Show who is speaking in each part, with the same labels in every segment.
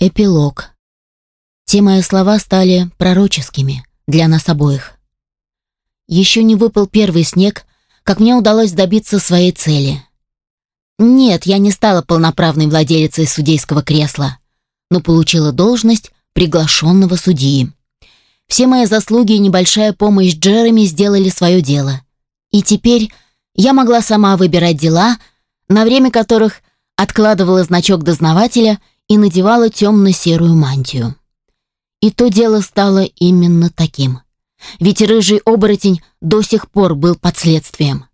Speaker 1: Эпилог. Те мои слова стали пророческими для нас обоих. Еще не выпал первый снег, как мне удалось добиться своей цели. Нет, я не стала полноправной владелицей судейского кресла, но получила должность приглашенного судьи. Все мои заслуги и небольшая помощь Джереми сделали свое дело. И теперь я могла сама выбирать дела, на время которых откладывала значок дознавателя и надевала темно-серую мантию. И то дело стало именно таким. Ведь рыжий оборотень до сих пор был под следствием.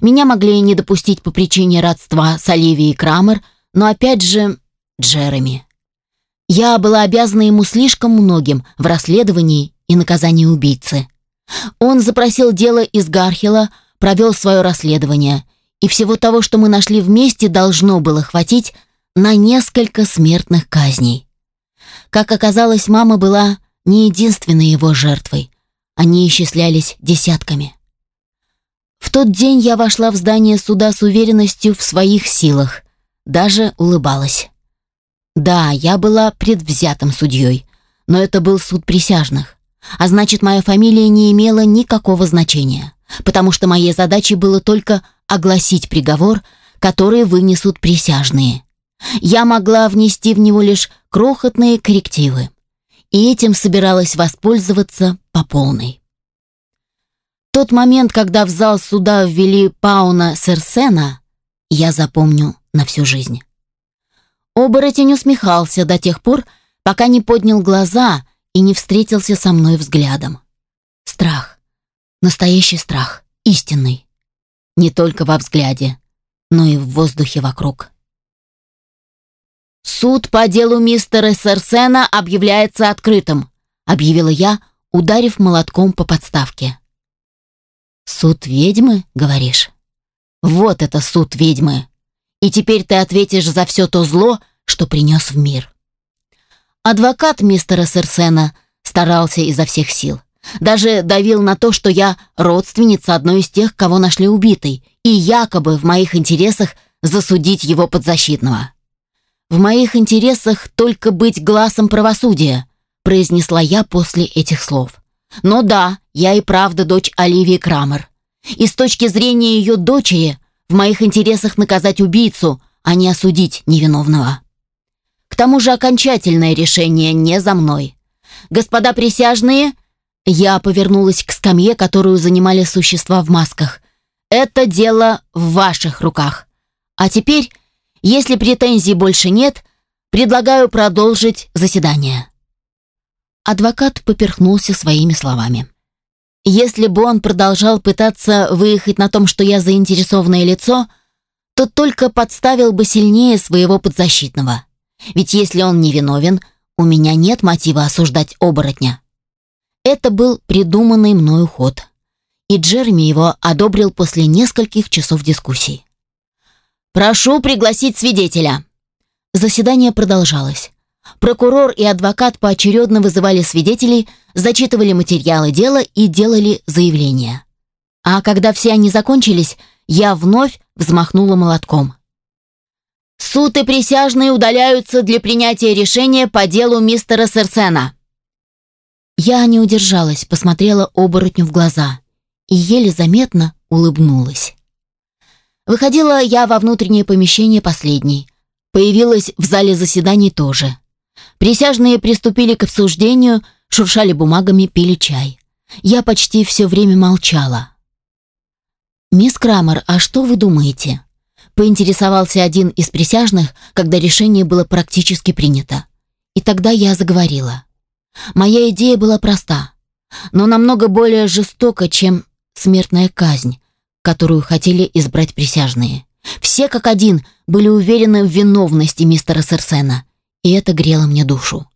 Speaker 1: Меня могли не допустить по причине родства с Оливией Крамер, но опять же Джереми. Я была обязана ему слишком многим в расследовании и наказании убийцы. Он запросил дело из Гархила, провел свое расследование, и всего того, что мы нашли вместе, должно было хватить на несколько смертных казней. Как оказалось, мама была не единственной его жертвой. Они исчислялись десятками. В тот день я вошла в здание суда с уверенностью в своих силах, даже улыбалась. Да, я была предвзятым судьей, но это был суд присяжных, а значит, моя фамилия не имела никакого значения, потому что моей задачей было только огласить приговор, который вынесут присяжные. Я могла внести в него лишь крохотные коррективы. И этим собиралась воспользоваться по полной. Тот момент, когда в зал суда ввели Пауна Серсена, я запомню на всю жизнь. Оборотень усмехался до тех пор, пока не поднял глаза и не встретился со мной взглядом. Страх. Настоящий страх. Истинный. Не только во взгляде, но и в воздухе вокруг. «Суд по делу мистера Серсена объявляется открытым», объявила я, ударив молотком по подставке. «Суд ведьмы, говоришь?» «Вот это суд ведьмы. И теперь ты ответишь за все то зло, что принес в мир». Адвокат мистера Серсена старался изо всех сил. Даже давил на то, что я родственница одной из тех, кого нашли убитой, и якобы в моих интересах засудить его подзащитного. «В моих интересах только быть глазом правосудия», произнесла я после этих слов. «Но да, я и правда дочь Оливии Крамер. И с точки зрения ее дочери, в моих интересах наказать убийцу, а не осудить невиновного. К тому же окончательное решение не за мной. Господа присяжные, я повернулась к скамье, которую занимали существа в масках. Это дело в ваших руках. А теперь если претензий больше нет, предлагаю продолжить заседание». Адвокат поперхнулся своими словами. Если бы он продолжал пытаться выехать на том, что я заинтересованное лицо, то только подставил бы сильнее своего подзащитного. Ведь если он невиновен, у меня нет мотива осуждать оборотня. Это был придуманный мною ход. И Джереми его одобрил после нескольких часов дискуссий. «Прошу пригласить свидетеля». Заседание продолжалось. Прокурор и адвокат поочередно вызывали свидетелей, зачитывали материалы дела и делали заявления. А когда все они закончились, я вновь взмахнула молотком. «Суд и присяжные удаляются для принятия решения по делу мистера Серсена». Я не удержалась, посмотрела оборотню в глаза и еле заметно улыбнулась. Выходила я во внутреннее помещение последней. Появилась в зале заседаний тоже. Присяжные приступили к обсуждению, шуршали бумагами, пили чай. Я почти все время молчала. «Мисс Крамер, а что вы думаете?» Поинтересовался один из присяжных, когда решение было практически принято. И тогда я заговорила. Моя идея была проста, но намного более жестока, чем смертная казнь, которую хотели избрать присяжные. Все как один были уверены в виновности мистера Серсена, и это грело мне душу.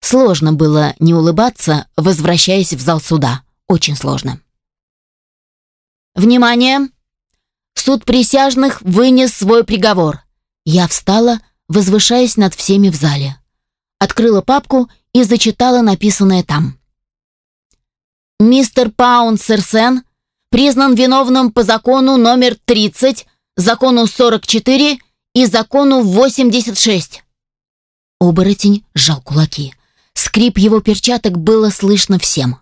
Speaker 1: Сложно было не улыбаться, возвращаясь в зал суда. Очень сложно. «Внимание! Суд присяжных вынес свой приговор». Я встала, возвышаясь над всеми в зале. Открыла папку и зачитала написанное там. «Мистер Паун Серсен признан виновным по закону номер 30, закону 44 и закону 86. Оборотень сжал кулаки. Скрип его перчаток было слышно всем.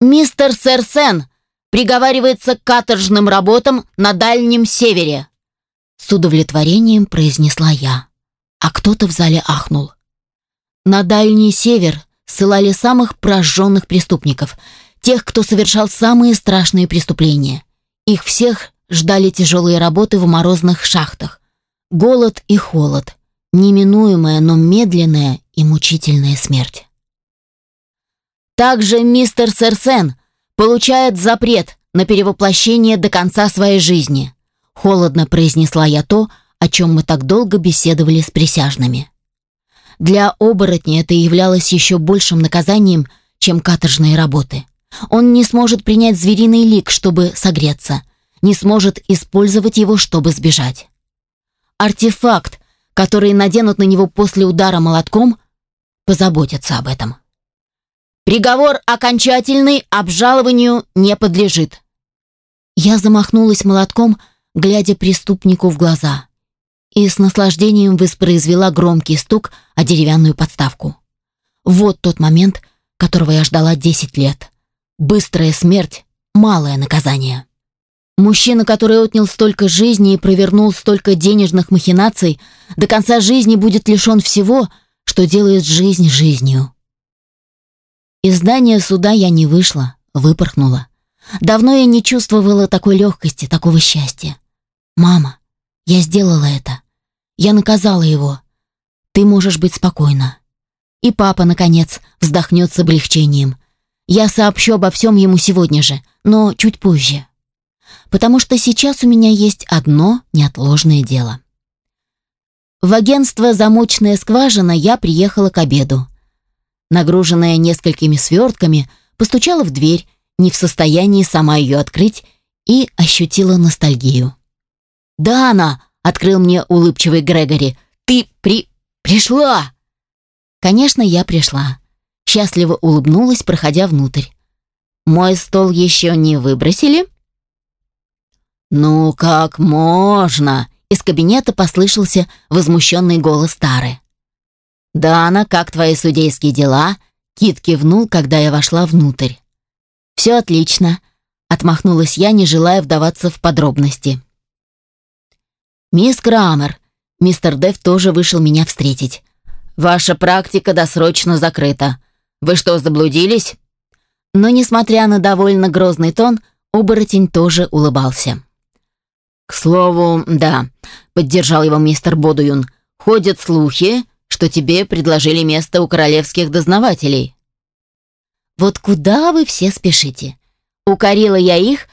Speaker 1: «Мистер Сэрсен приговаривается к каторжным работам на Дальнем Севере», с удовлетворением произнесла я. А кто-то в зале ахнул. На Дальний Север ссылали самых прожженных преступников, тех, кто совершал самые страшные преступления. Их всех ждали тяжелые работы в морозных шахтах. Голод и холод, неминуемая, но медленная и мучительная смерть. Также мистер Серсен получает запрет на перевоплощение до конца своей жизни. Холодно произнесла я то, о чем мы так долго беседовали с присяжными. Для оборотня это являлось еще большим наказанием, чем каторжные работы. Он не сможет принять звериный лик, чтобы согреться, не сможет использовать его, чтобы сбежать. Артефакт, который наденут на него после удара молотком, позаботятся об этом. Приговор окончательный, обжалованию не подлежит. Я замахнулась молотком, глядя преступнику в глаза, и с наслаждением воспроизвела громкий стук о деревянную подставку. Вот тот момент, которого я ждала 10 лет. Быстрая смерть — малое наказание. Мужчина, который отнял столько жизни и провернул столько денежных махинаций, до конца жизни будет лишен всего, что делает жизнь жизнью. Из здания суда я не вышла, выпорхнула. Давно я не чувствовала такой легкости, такого счастья. «Мама, я сделала это. Я наказала его. Ты можешь быть спокойна». И папа, наконец, вздохнет с облегчением. Я сообщу обо всем ему сегодня же, но чуть позже. Потому что сейчас у меня есть одно неотложное дело. В агентство «Замочная скважина» я приехала к обеду нагруженная несколькими свертками, постучала в дверь, не в состоянии сама ее открыть, и ощутила ностальгию. «Да, она!» — открыл мне улыбчивый Грегори. «Ты при... пришла!» Конечно, я пришла. Счастливо улыбнулась, проходя внутрь. «Мой стол еще не выбросили?» «Ну как можно?» Из кабинета послышался возмущенный голос Тары. «Дана, как твои судейские дела?» Кит кивнул, когда я вошла внутрь. «Все отлично», — отмахнулась я, не желая вдаваться в подробности. «Мисс Крамер», — мистер Дев тоже вышел меня встретить. «Ваша практика досрочно закрыта. Вы что, заблудились?» Но, несмотря на довольно грозный тон, оборотень тоже улыбался. «К слову, да», — поддержал его мистер Бодуюн, — «ходят слухи, что тебе предложили место у королевских дознавателей». «Вот куда вы все спешите?» Укорила я их,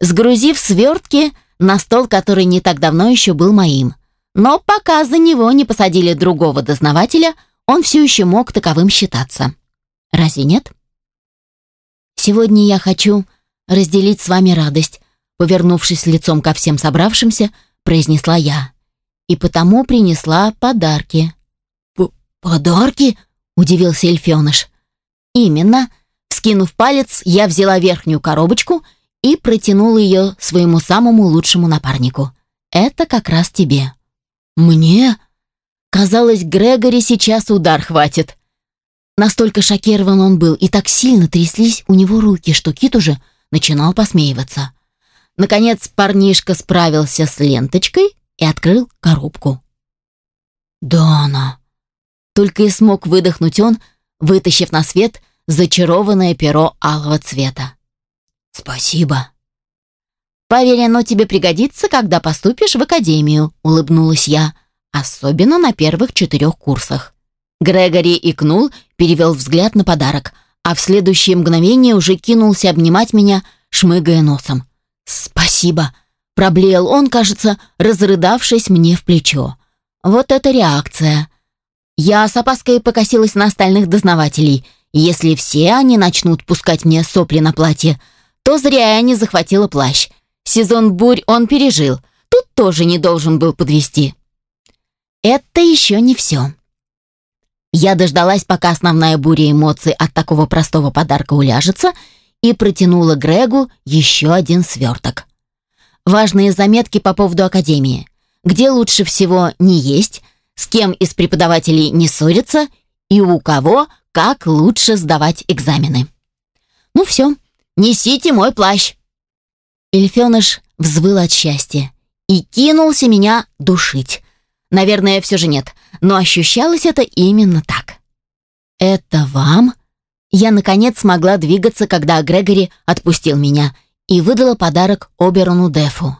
Speaker 1: сгрузив свертки на стол, который не так давно еще был моим. Но пока за него не посадили другого дознавателя, он все еще мог таковым считаться. Разве нет? Сегодня я хочу разделить с вами радость, повернувшись лицом ко всем собравшимся, произнесла я. И потому принесла подарки. «Подарки?» — удивился эльфёныш. «Именно». Скинув палец, я взяла верхнюю коробочку и протянула ее своему самому лучшему напарнику. «Это как раз тебе». «Мне?» Казалось, Грегори сейчас удар хватит. Настолько шокирован он был, и так сильно тряслись у него руки, что Кит уже начинал посмеиваться. Наконец парнишка справился с ленточкой и открыл коробку. «Дана!» Только и смог выдохнуть он, вытащив на свет зачарованное перо алого цвета. «Спасибо». «Поверь, оно тебе пригодится, когда поступишь в академию», — улыбнулась я, «особенно на первых четырех курсах». Грегори икнул, перевел взгляд на подарок, а в следующее мгновение уже кинулся обнимать меня, шмыгая носом. «Спасибо», — проблеял он, кажется, разрыдавшись мне в плечо. «Вот это реакция. Я с опаской покосилась на остальных дознавателей. Если все они начнут пускать мне сопли на платье, то зря я не захватила плащ. Сезон бурь он пережил. Тут тоже не должен был подвести. Это еще не все. Я дождалась, пока основная буря эмоций от такого простого подарка уляжется, и протянула Грегу еще один сверток. Важные заметки по поводу Академии. Где лучше всего не есть, с кем из преподавателей не ссориться и у кого как лучше сдавать экзамены. Ну все, несите мой плащ. Эльфеныш взвыл от счастья и кинулся меня душить. Наверное, все же нет, но ощущалось это именно так. «Это вам?» Я, наконец, смогла двигаться, когда Грегори отпустил меня и выдала подарок Оберону Дефу.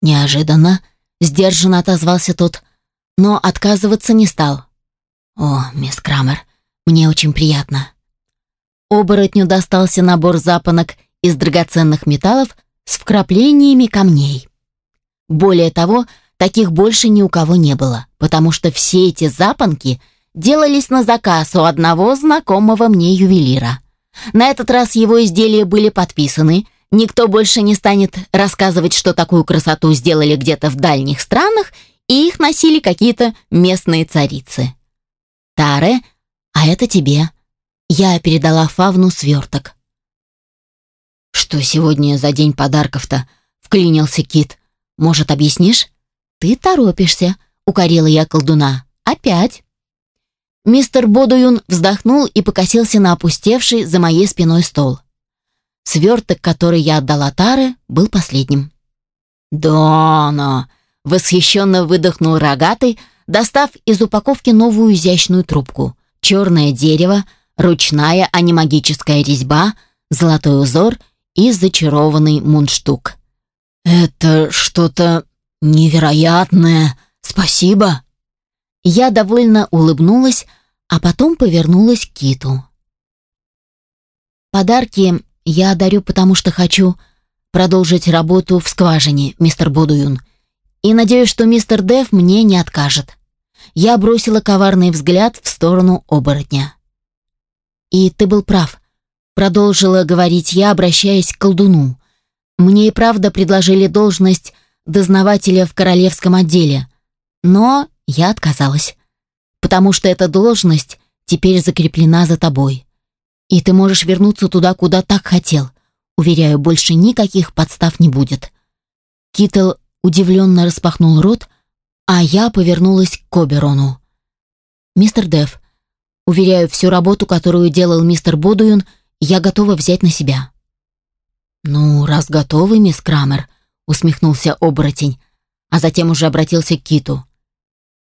Speaker 1: Неожиданно, сдержанно отозвался тот, но отказываться не стал. «О, мисс Крамер, мне очень приятно». Оборотню достался набор запонок из драгоценных металлов с вкраплениями камней. Более того, таких больше ни у кого не было, потому что все эти запонки делались на заказ у одного знакомого мне ювелира. На этот раз его изделия были подписаны, никто больше не станет рассказывать, что такую красоту сделали где-то в дальних странах, и их носили какие-то местные царицы. «Таре, а это тебе». Я передала Фавну сверток. «Что сегодня за день подарков-то?» — вклинился Кит. «Может, объяснишь?» «Ты торопишься», — укорила я колдуна. «Опять». Мистер Бодуюн вздохнул и покосился на опустевший за моей спиной стол. Сверток, который я отдала Таре, был последним. «Дона!» — восхищенно выдохнул рогатый, достав из упаковки новую изящную трубку. Черное дерево, ручная, а не магическая резьба, золотой узор и зачарованный мундштук. «Это что-то невероятное. Спасибо!» Я довольно улыбнулась, а потом повернулась к Киту. «Подарки я дарю, потому что хочу продолжить работу в скважине, мистер Бодуюн, и надеюсь, что мистер Дев мне не откажет». Я бросила коварный взгляд в сторону оборотня. «И ты был прав», — продолжила говорить я, обращаясь к колдуну. «Мне и правда предложили должность дознавателя в королевском отделе, но я отказалась, потому что эта должность теперь закреплена за тобой. И ты можешь вернуться туда, куда так хотел. Уверяю, больше никаких подстав не будет». Китл удивленно распахнул рот, а я повернулась к Коберону. «Мистер Дев, уверяю, всю работу, которую делал мистер Бодуин, я готова взять на себя». «Ну, раз готовы, мисс Крамер», — усмехнулся оборотень, а затем уже обратился к Киту.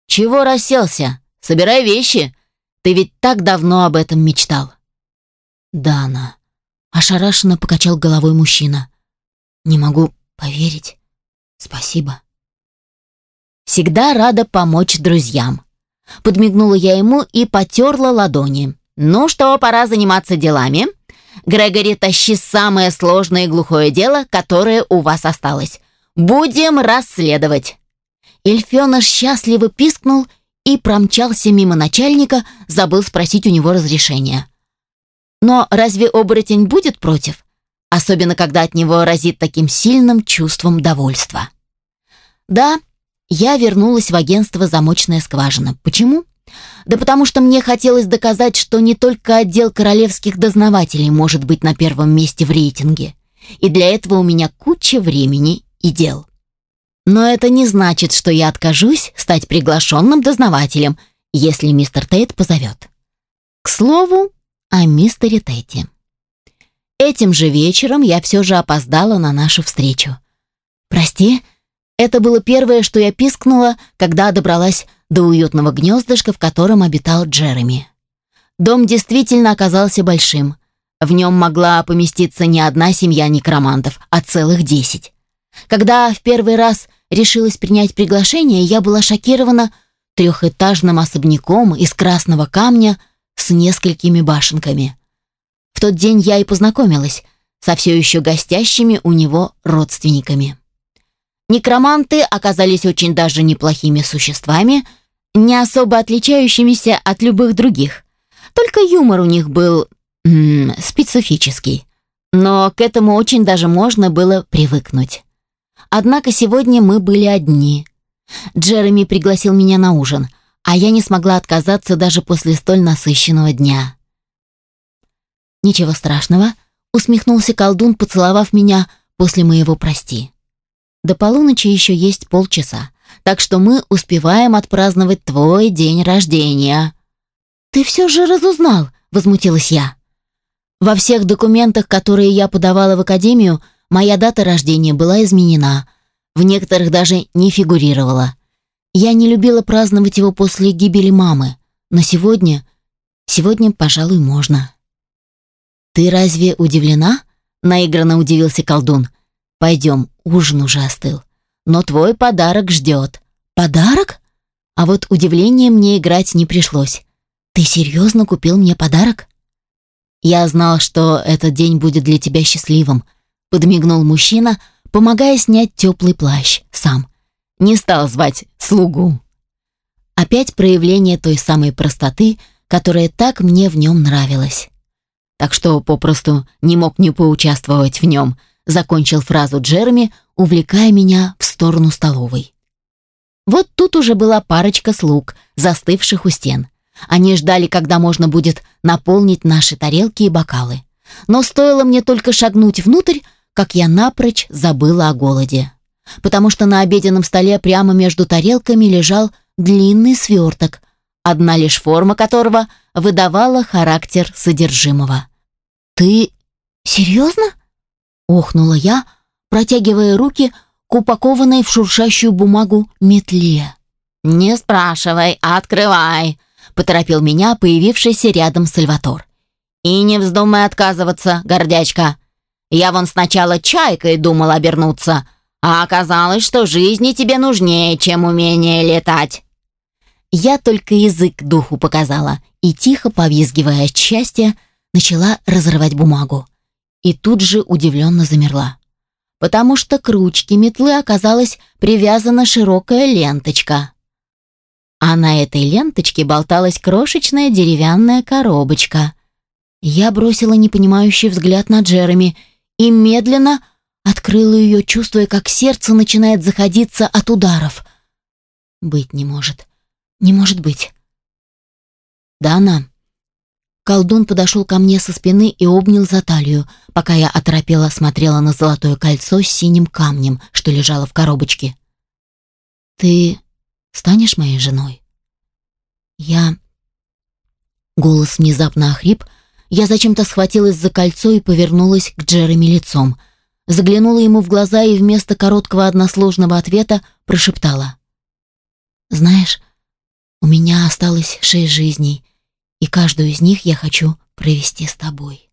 Speaker 1: «Чего расселся? Собирай вещи. Ты ведь так давно об этом мечтал». «Дана», — ошарашенно покачал головой мужчина. «Не могу поверить. Спасибо». Всегда рада помочь друзьям. Подмигнула я ему и потерла ладони. Ну что, пора заниматься делами. Грегори, тащи самое сложное и глухое дело, которое у вас осталось. Будем расследовать. Эльфёныш счастливо пискнул и промчался мимо начальника, забыл спросить у него разрешения. Но разве оборотень будет против? Особенно, когда от него разит таким сильным чувством довольства. Да, я вернулась в агентство «Замочная скважина». Почему? Да потому что мне хотелось доказать, что не только отдел королевских дознавателей может быть на первом месте в рейтинге. И для этого у меня куча времени и дел. Но это не значит, что я откажусь стать приглашенным дознавателем, если мистер Тейт позовет. К слову, о мистере Тейте. Этим же вечером я все же опоздала на нашу встречу. «Прости», это было первое, что я пискнула, когда добралась до уютного гнездышка, в котором обитал Джереми. Дом действительно оказался большим. В нем могла поместиться не одна семья некромантов, а целых десять. Когда в первый раз решилась принять приглашение, я была шокирована трехэтажным особняком из красного камня с несколькими башенками. В тот день я и познакомилась со все еще гостящими у него родственниками. Некроманты оказались очень даже неплохими существами, не особо отличающимися от любых других. Только юмор у них был м -м, специфический. Но к этому очень даже можно было привыкнуть. Однако сегодня мы были одни. Джереми пригласил меня на ужин, а я не смогла отказаться даже после столь насыщенного дня. «Ничего страшного», — усмехнулся колдун, поцеловав меня после моего «прости». До полуночи еще есть полчаса, так что мы успеваем отпраздновать твой день рождения». «Ты все же разузнал», — возмутилась я. Во всех документах, которые я подавала в академию, моя дата рождения была изменена. В некоторых даже не фигурировала. Я не любила праздновать его после гибели мамы, но сегодня... Сегодня, пожалуй, можно. «Ты разве удивлена?» — наигранно удивился колдун. «Пойдем, ужин уже остыл. Но твой подарок ждет». «Подарок?» А вот удивление мне играть не пришлось. «Ты серьезно купил мне подарок?» «Я знал, что этот день будет для тебя счастливым», — подмигнул мужчина, помогая снять теплый плащ сам. Не стал звать слугу. Опять проявление той самой простоты, которая так мне в нем нравилась. Так что попросту не мог не поучаствовать в нем, закончил фразу Джереми, увлекая меня в сторону столовой. Вот тут уже была парочка слуг, застывших у стен. Они ждали, когда можно будет наполнить наши тарелки и бокалы. Но стоило мне только шагнуть внутрь, как я напрочь забыла о голоде. Потому что на обеденном столе прямо между тарелками лежал длинный сверток, одна лишь форма которого выдавала характер содержимого. «Ты серьезно?» — охнула я, протягивая руки к упакованной в шуршащую бумагу метле. «Не спрашивай, открывай!» — поторопил меня появившийся рядом Сальватор. «И не вздумай отказываться, гордячка. Я вон сначала чайкой думал обернуться, а оказалось, что жизни тебе нужнее, чем умение летать». Я только язык духу показала и, тихо повизгивая от счастья, начала разрывать бумагу. И тут же удивленно замерла. Потому что к ручке метлы оказалась привязана широкая ленточка а на этой ленточке болталась крошечная деревянная коробочка. Я бросила непонимающий взгляд на Джереми и медленно открыла ее, чувствуя, как сердце начинает заходиться от ударов. Быть не может. Не может быть. Дана. Колдун подошел ко мне со спины и обнял за талию, пока я оторопела смотрела на золотое кольцо с синим камнем, что лежало в коробочке. «Ты станешь моей женой?» «Я...» Голос внезапно охрип. Я зачем-то схватилась за кольцо и повернулась к Джереми лицом. Заглянула ему в глаза и вместо короткого односложного ответа прошептала. «Знаешь, у меня осталось шесть жизней, и каждую из них я хочу провести с тобой».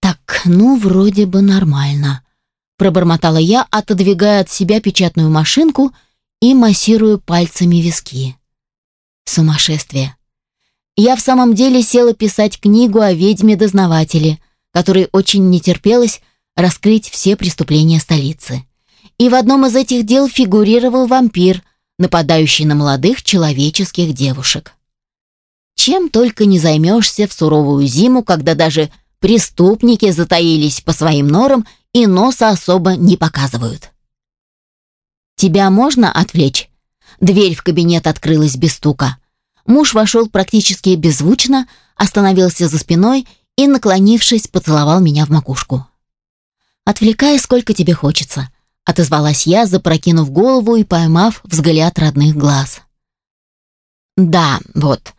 Speaker 1: «Так, ну, вроде бы нормально», — пробормотала я, отодвигая от себя печатную машинку и массируя пальцами виски. Сумасшествие. Я в самом деле села писать книгу о ведьме-дознавателе, которой очень не терпелось раскрыть все преступления столицы. И в одном из этих дел фигурировал вампир, нападающий на молодых человеческих девушек. Чем только не займешься в суровую зиму, когда даже преступники затаились по своим норам и носа особо не показывают. «Тебя можно отвлечь?» Дверь в кабинет открылась без стука. Муж вошел практически беззвучно, остановился за спиной и, наклонившись, поцеловал меня в макушку. «Отвлекай, сколько тебе хочется», — отозвалась я, запрокинув голову и поймав взгляд родных глаз. «Да, вот,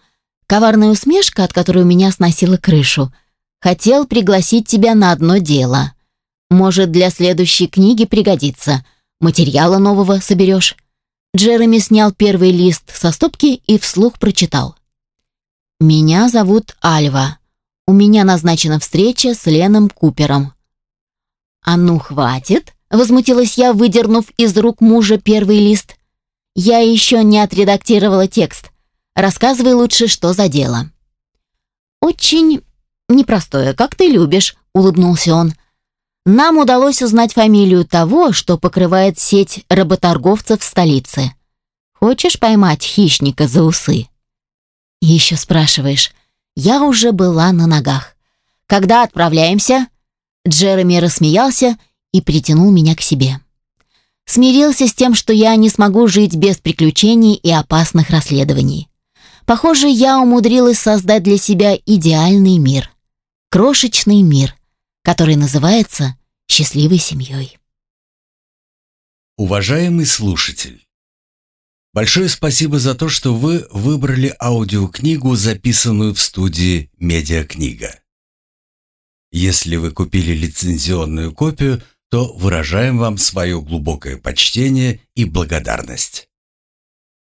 Speaker 1: коварная усмешка, от которой у меня сносила крышу. Хотел пригласить тебя на одно дело. Может, для следующей книги пригодится. Материала нового соберешь. Джереми снял первый лист со стопки и вслух прочитал. «Меня зовут Альва. У меня назначена встреча с Леном Купером». «А ну, хватит!» — возмутилась я, выдернув из рук мужа первый лист. «Я еще не отредактировала текст. Рассказывай лучше, что за дело». «Очень непростое, как ты любишь», — улыбнулся он. Нам удалось узнать фамилию того, что покрывает сеть работорговцев в столице. Хочешь поймать хищника за усы? Еще спрашиваешь. Я уже была на ногах. Когда отправляемся? Джереми рассмеялся и притянул меня к себе. Смирился с тем, что я не смогу жить без приключений и опасных расследований. Похоже, я умудрилась создать для себя идеальный мир. Крошечный мир — который называется «Счастливой семьей».
Speaker 2: Уважаемый слушатель, большое спасибо за то, что вы выбрали аудиокнигу, записанную в студии «Медиакнига». Если вы купили лицензионную копию, то выражаем вам свое глубокое почтение и благодарность.